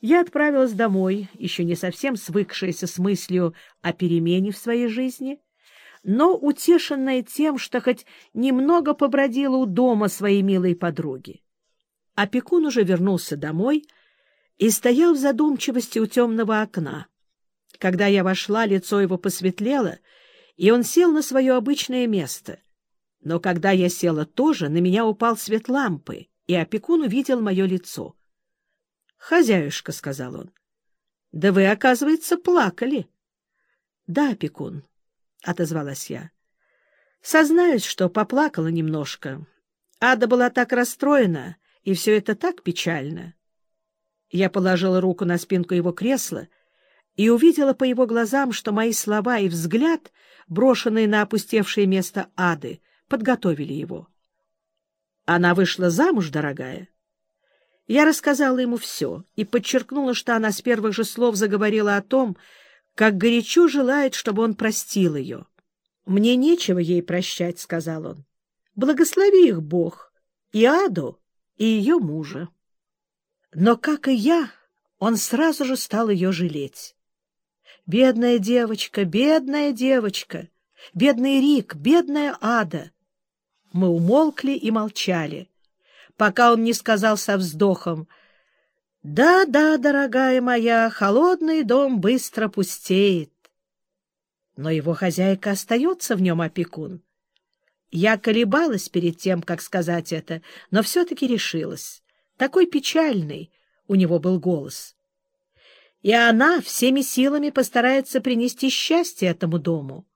Я отправилась домой, еще не совсем свыкшаяся с мыслью о перемене в своей жизни, но утешенная тем, что хоть немного побродила у дома своей милой подруги. Опекун уже вернулся домой и стоял в задумчивости у темного окна. Когда я вошла, лицо его посветлело, и он сел на свое обычное место. Но когда я села тоже, на меня упал свет лампы, и опекун увидел мое лицо. — Хозяюшка, — сказал он, — да вы, оказывается, плакали. — Да, опекун, — отозвалась я. — Сознаюсь, что поплакала немножко. Ада была так расстроена, и все это так печально. Я положила руку на спинку его кресла и увидела по его глазам, что мои слова и взгляд, брошенные на опустевшее место ады, подготовили его. Она вышла замуж, дорогая. Я рассказала ему все и подчеркнула, что она с первых же слов заговорила о том, как горячо желает, чтобы он простил ее. «Мне нечего ей прощать», — сказал он. «Благослови их Бог, и Аду, и ее мужа». Но, как и я, он сразу же стал ее жалеть. Бедная девочка, бедная девочка, бедный Рик, бедная Ада. Мы умолкли и молчали, пока он не сказал со вздохом, «Да, да, дорогая моя, холодный дом быстро пустеет». Но его хозяйка остается в нем опекун. Я колебалась перед тем, как сказать это, но все-таки решилась. Такой печальный у него был голос и она всеми силами постарается принести счастье этому дому.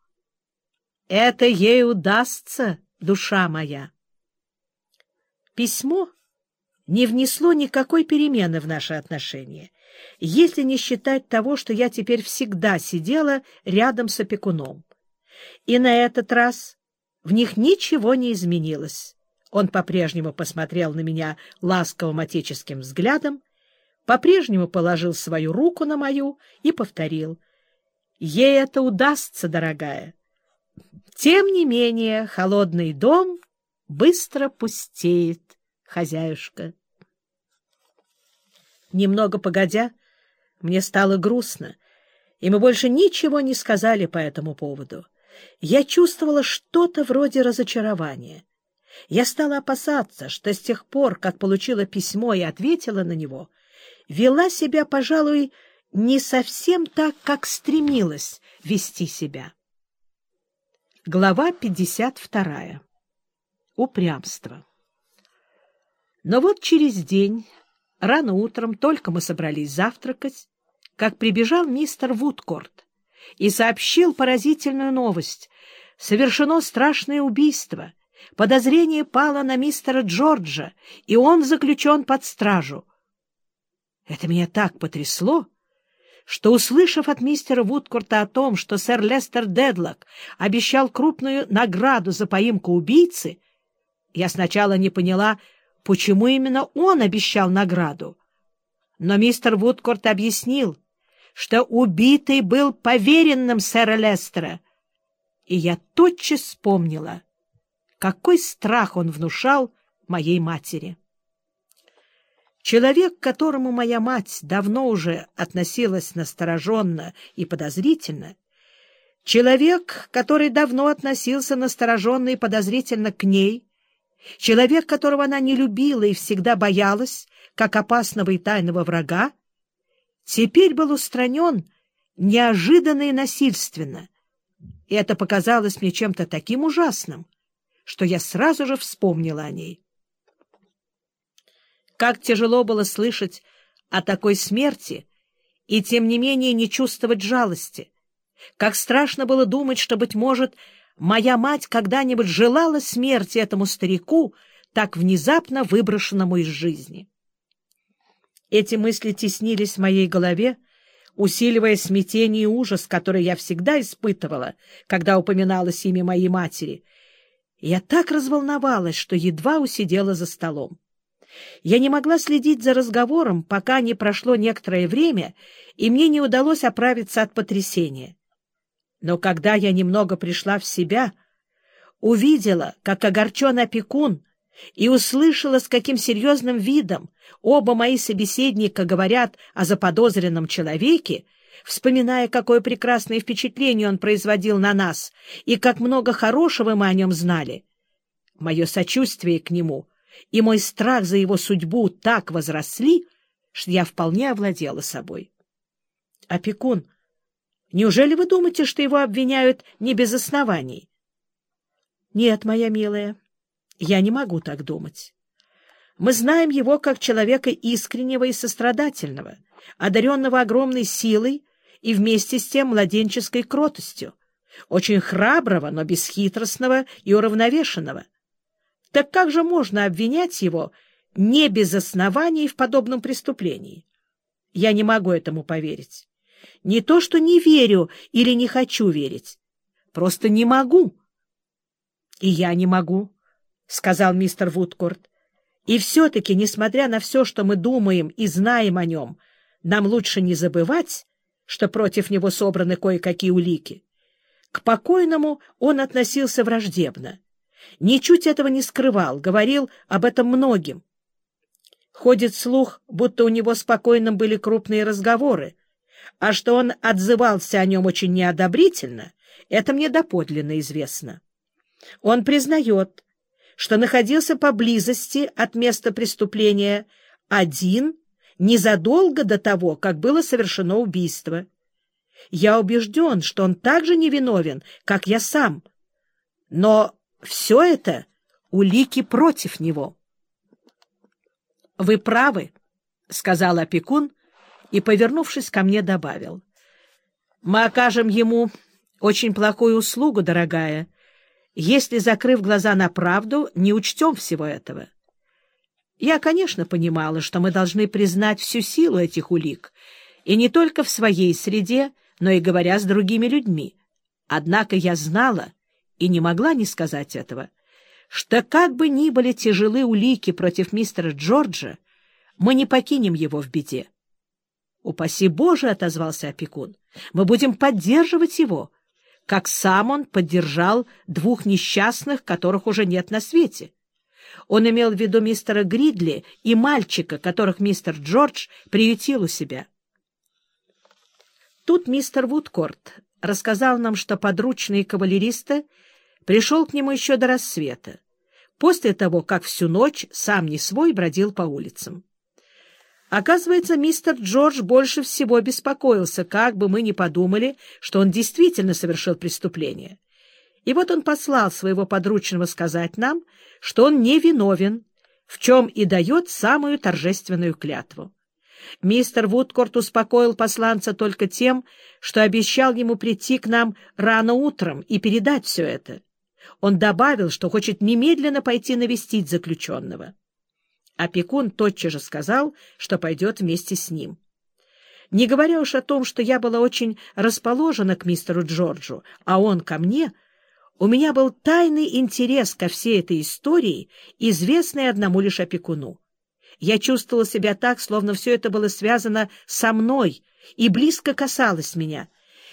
Это ей удастся, душа моя. Письмо не внесло никакой перемены в наши отношения, если не считать того, что я теперь всегда сидела рядом с опекуном. И на этот раз в них ничего не изменилось. Он по-прежнему посмотрел на меня ласковым отеческим взглядом, по-прежнему положил свою руку на мою и повторил. «Ей это удастся, дорогая. Тем не менее, холодный дом быстро пустеет, хозяюшка». Немного погодя, мне стало грустно, и мы больше ничего не сказали по этому поводу. Я чувствовала что-то вроде разочарования. Я стала опасаться, что с тех пор, как получила письмо и ответила на него — вела себя, пожалуй, не совсем так, как стремилась вести себя. Глава 52. Упрямство. Но вот через день, рано утром, только мы собрались завтракать, как прибежал мистер Вудкорт и сообщил поразительную новость. Совершено страшное убийство. Подозрение пало на мистера Джорджа, и он заключен под стражу. Это меня так потрясло, что, услышав от мистера Вудкорта о том, что сэр Лестер Дедлок обещал крупную награду за поимку убийцы, я сначала не поняла, почему именно он обещал награду. Но мистер Вудкорт объяснил, что убитый был поверенным сэра Лестера, и я тотчас вспомнила, какой страх он внушал моей матери. Человек, к которому моя мать давно уже относилась настороженно и подозрительно, человек, который давно относился настороженно и подозрительно к ней, человек, которого она не любила и всегда боялась, как опасного и тайного врага, теперь был устранен неожиданно и насильственно. И это показалось мне чем-то таким ужасным, что я сразу же вспомнила о ней. Как тяжело было слышать о такой смерти и, тем не менее, не чувствовать жалости. Как страшно было думать, что, быть может, моя мать когда-нибудь желала смерти этому старику, так внезапно выброшенному из жизни. Эти мысли теснились в моей голове, усиливая смятение и ужас, который я всегда испытывала, когда упоминалось имя моей матери. я так разволновалась, что едва усидела за столом. Я не могла следить за разговором, пока не прошло некоторое время, и мне не удалось оправиться от потрясения. Но когда я немного пришла в себя, увидела, как огорчен опекун, и услышала, с каким серьезным видом оба мои собеседника говорят о заподозренном человеке, вспоминая, какое прекрасное впечатление он производил на нас и как много хорошего мы о нем знали, мое сочувствие к нему и мой страх за его судьбу так возросли, что я вполне овладела собой. Опекун, неужели вы думаете, что его обвиняют не без оснований? Нет, моя милая, я не могу так думать. Мы знаем его как человека искреннего и сострадательного, одаренного огромной силой и вместе с тем младенческой кротостью, очень храброго, но бесхитростного и уравновешенного. Так как же можно обвинять его не без оснований в подобном преступлении? Я не могу этому поверить. Не то, что не верю или не хочу верить. Просто не могу. И я не могу, — сказал мистер Вудкорт. И все-таки, несмотря на все, что мы думаем и знаем о нем, нам лучше не забывать, что против него собраны кое-какие улики. К покойному он относился враждебно. Ничуть этого не скрывал, говорил об этом многим. Ходит слух, будто у него с покойным были крупные разговоры, а что он отзывался о нем очень неодобрительно, это мне доподлинно известно. Он признает, что находился поблизости от места преступления один незадолго до того, как было совершено убийство. Я убежден, что он так же невиновен, как я сам. Но все это улики против него. — Вы правы, — сказал опекун и, повернувшись ко мне, добавил. — Мы окажем ему очень плохую услугу, дорогая, если, закрыв глаза на правду, не учтем всего этого. Я, конечно, понимала, что мы должны признать всю силу этих улик, и не только в своей среде, но и говоря с другими людьми. Однако я знала и не могла не сказать этого, что как бы ни были тяжелы улики против мистера Джорджа, мы не покинем его в беде. — Упаси Боже! — отозвался опекун. — Мы будем поддерживать его, как сам он поддержал двух несчастных, которых уже нет на свете. Он имел в виду мистера Гридли и мальчика, которых мистер Джордж приютил у себя. Тут мистер Вудкорт рассказал нам, что подручный кавалериста пришел к нему еще до рассвета, после того, как всю ночь сам не свой бродил по улицам. Оказывается, мистер Джордж больше всего беспокоился, как бы мы ни подумали, что он действительно совершил преступление. И вот он послал своего подручного сказать нам, что он не виновен, в чем и дает самую торжественную клятву. Мистер Вудкорт успокоил посланца только тем, что обещал ему прийти к нам рано утром и передать все это. Он добавил, что хочет немедленно пойти навестить заключенного. Опекун тотчас же сказал, что пойдет вместе с ним. Не говоря уж о том, что я была очень расположена к мистеру Джорджу, а он ко мне, у меня был тайный интерес ко всей этой истории, известный одному лишь опекуну. Я чувствовала себя так, словно все это было связано со мной и близко касалось меня.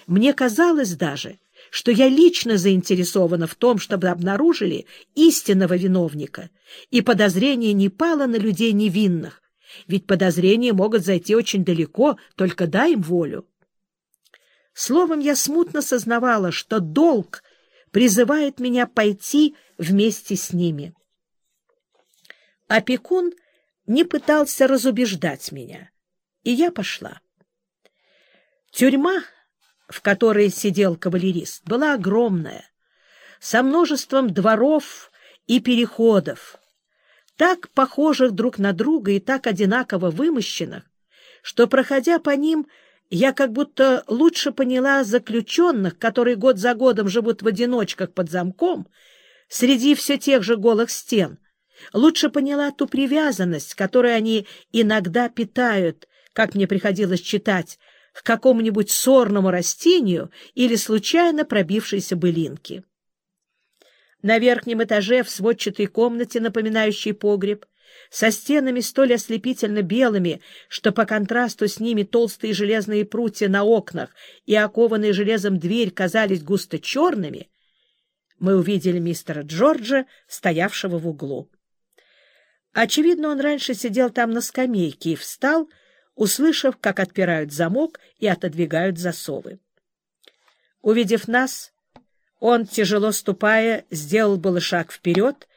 Мне казалось даже, что я лично заинтересована в том, чтобы обнаружили истинного виновника, и подозрение не пало на людей невинных, ведь подозрения могут зайти очень далеко, только дай им волю. Словом, я смутно сознавала, что долг призывает меня пойти вместе с ними. Опекун не пытался разубеждать меня, и я пошла. Тюрьма в которой сидел кавалерист, была огромная, со множеством дворов и переходов, так похожих друг на друга и так одинаково вымощенных, что, проходя по ним, я как будто лучше поняла заключенных, которые год за годом живут в одиночках под замком, среди все тех же голых стен, лучше поняла ту привязанность, которую они иногда питают, как мне приходилось читать, к какому-нибудь сорному растению или случайно пробившейся былинке. На верхнем этаже, в сводчатой комнате, напоминающей погреб, со стенами столь ослепительно белыми, что по контрасту с ними толстые железные прутья на окнах и окованные железом дверь казались густо черными, мы увидели мистера Джорджа, стоявшего в углу. Очевидно, он раньше сидел там на скамейке и встал, услышав, как отпирают замок и отодвигают засовы. Увидев нас, он, тяжело ступая, сделал было шаг вперед,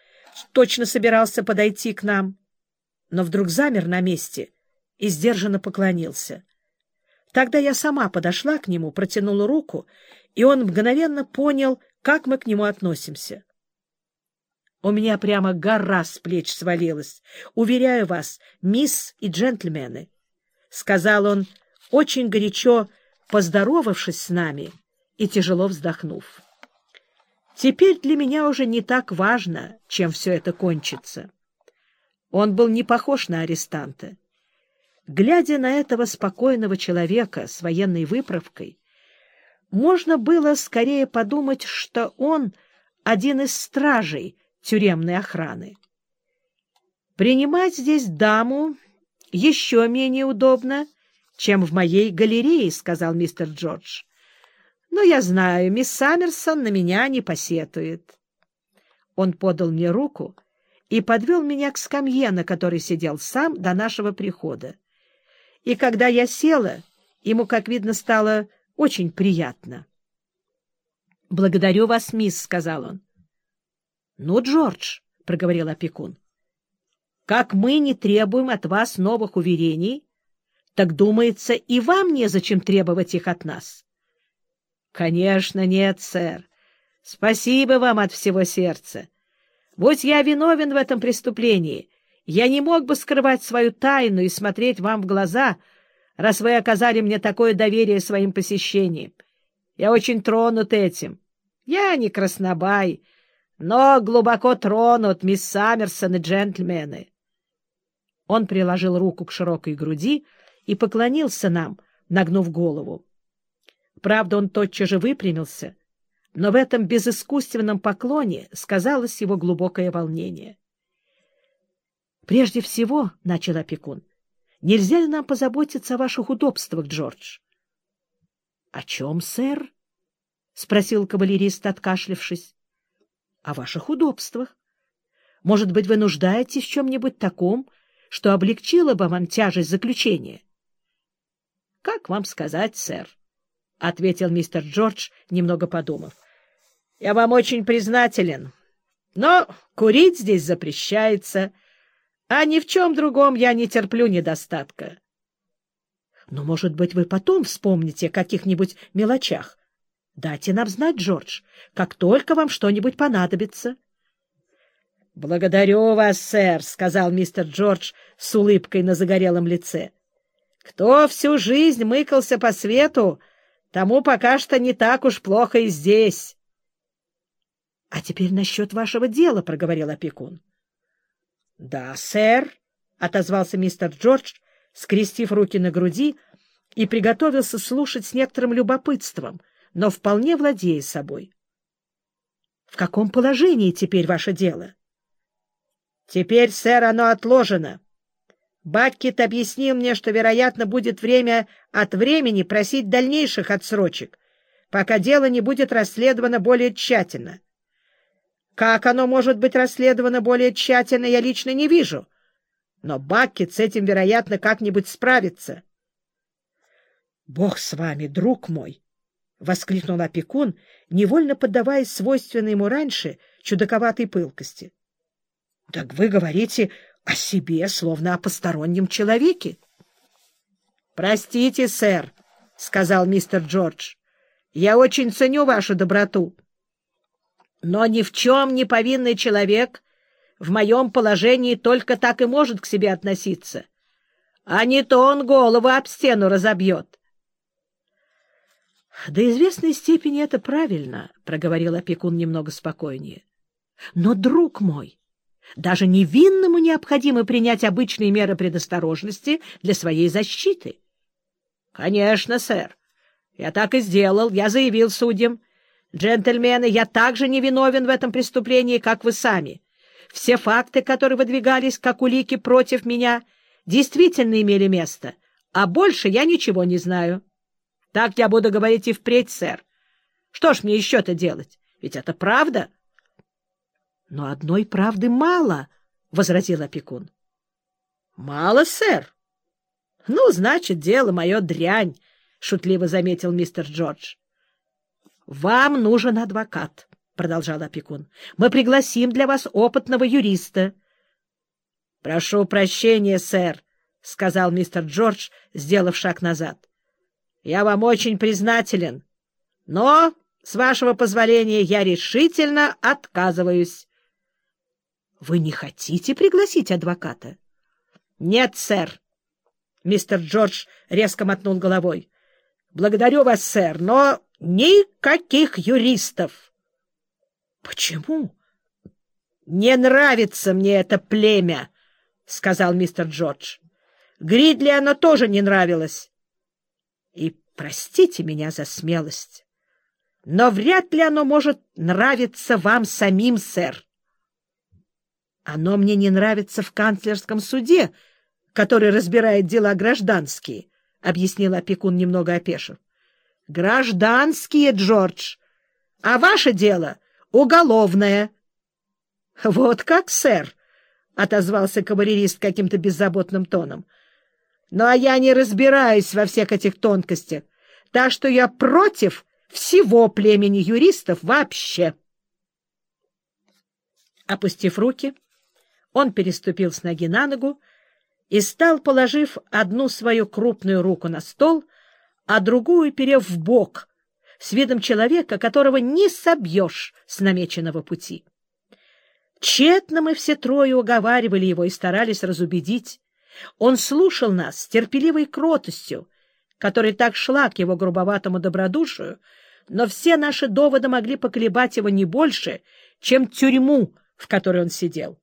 точно собирался подойти к нам, но вдруг замер на месте и сдержанно поклонился. Тогда я сама подошла к нему, протянула руку, и он мгновенно понял, как мы к нему относимся. У меня прямо гора с плеч свалилась. Уверяю вас, мисс и джентльмены, — сказал он, очень горячо поздоровавшись с нами и тяжело вздохнув. Теперь для меня уже не так важно, чем все это кончится. Он был не похож на арестанта. Глядя на этого спокойного человека с военной выправкой, можно было скорее подумать, что он один из стражей тюремной охраны. Принимать здесь даму еще менее удобно, чем в моей галерее, — сказал мистер Джордж. Но я знаю, мисс Саммерсон на меня не посетует. Он подал мне руку и подвел меня к скамье, на которой сидел сам до нашего прихода. И когда я села, ему, как видно, стало очень приятно. — Благодарю вас, мисс, — сказал он. — Ну, Джордж, — проговорил опекун, — как мы не требуем от вас новых уверений, так, думается, и вам незачем требовать их от нас. —— Конечно, нет, сэр. Спасибо вам от всего сердца. Будь я виновен в этом преступлении, я не мог бы скрывать свою тайну и смотреть вам в глаза, раз вы оказали мне такое доверие своим посещением. Я очень тронут этим. Я не краснобай, но глубоко тронут, мисс Саммерсон и джентльмены. Он приложил руку к широкой груди и поклонился нам, нагнув голову. Правда, он тотчас же выпрямился, но в этом безыскусственном поклоне сказалось его глубокое волнение. — Прежде всего, — начал опекун, — нельзя ли нам позаботиться о ваших удобствах, Джордж? — О чем, сэр? — спросил кавалерист, откашлившись. — О ваших удобствах. Может быть, вы нуждаетесь в чем-нибудь таком, что облегчило бы вам тяжесть заключения? — Как вам сказать, сэр? —— ответил мистер Джордж, немного подумав. — Я вам очень признателен. Но курить здесь запрещается, а ни в чем другом я не терплю недостатка. — Но, может быть, вы потом вспомните о каких-нибудь мелочах. Дайте нам знать, Джордж, как только вам что-нибудь понадобится. — Благодарю вас, сэр, — сказал мистер Джордж с улыбкой на загорелом лице. — Кто всю жизнь мыкался по свету, — Тому пока что не так уж плохо и здесь. — А теперь насчет вашего дела, — проговорил опекун. — Да, сэр, — отозвался мистер Джордж, скрестив руки на груди, и приготовился слушать с некоторым любопытством, но вполне владея собой. — В каком положении теперь ваше дело? — Теперь, сэр, оно отложено. Баккет объяснил мне, что, вероятно, будет время от времени просить дальнейших отсрочек, пока дело не будет расследовано более тщательно. Как оно может быть расследовано более тщательно, я лично не вижу. Но Баккет с этим, вероятно, как-нибудь справится. — Бог с вами, друг мой! — воскликнул опекун, невольно поддаваясь свойственной ему раньше чудаковатой пылкости. — Так вы говорите о себе, словно о постороннем человеке. — Простите, сэр, — сказал мистер Джордж, — я очень ценю вашу доброту. Но ни в чем не повинный человек в моем положении только так и может к себе относиться. А не то он голову об стену разобьет. — До известной степени это правильно, — проговорил опекун немного спокойнее. — Но, друг мой, даже невинному необходимо принять обычные меры предосторожности для своей защиты. — Конечно, сэр. Я так и сделал. Я заявил судьям. Джентльмены, я также невиновен в этом преступлении, как вы сами. Все факты, которые выдвигались как улики против меня, действительно имели место, а больше я ничего не знаю. Так я буду говорить и впредь, сэр. Что ж мне еще-то делать? Ведь это правда. — но одной правды мало, —— возразил опекун. — Мало, сэр. — Ну, значит, дело мое дрянь, — шутливо заметил мистер Джордж. — Вам нужен адвокат, — продолжал опекун. — Мы пригласим для вас опытного юриста. — Прошу прощения, сэр, — сказал мистер Джордж, сделав шаг назад. — Я вам очень признателен, но, с вашего позволения, я решительно отказываюсь. — Вы не хотите пригласить адвоката? — Нет, сэр. Мистер Джордж резко мотнул головой. — Благодарю вас, сэр, но никаких юристов. — Почему? — Не нравится мне это племя, — сказал мистер Джордж. Гридли оно тоже не нравилось. И простите меня за смелость, но вряд ли оно может нравиться вам самим, сэр. Оно мне не нравится в канцлерском суде, который разбирает дела гражданские, — объяснил опекун, немного опешив. — Гражданские, Джордж, а ваше дело — уголовное. — Вот как, сэр, — отозвался кавалерист каким-то беззаботным тоном. — Ну, а я не разбираюсь во всех этих тонкостях, так что я против всего племени юристов вообще. Опустив руки, он переступил с ноги на ногу и стал, положив одну свою крупную руку на стол, а другую перев в бок, с видом человека, которого не собьешь с намеченного пути. Тщетно мы все трое уговаривали его и старались разубедить. Он слушал нас с терпеливой кротостью, которая так шла к его грубоватому добродушию, но все наши доводы могли поколебать его не больше, чем тюрьму, в которой он сидел.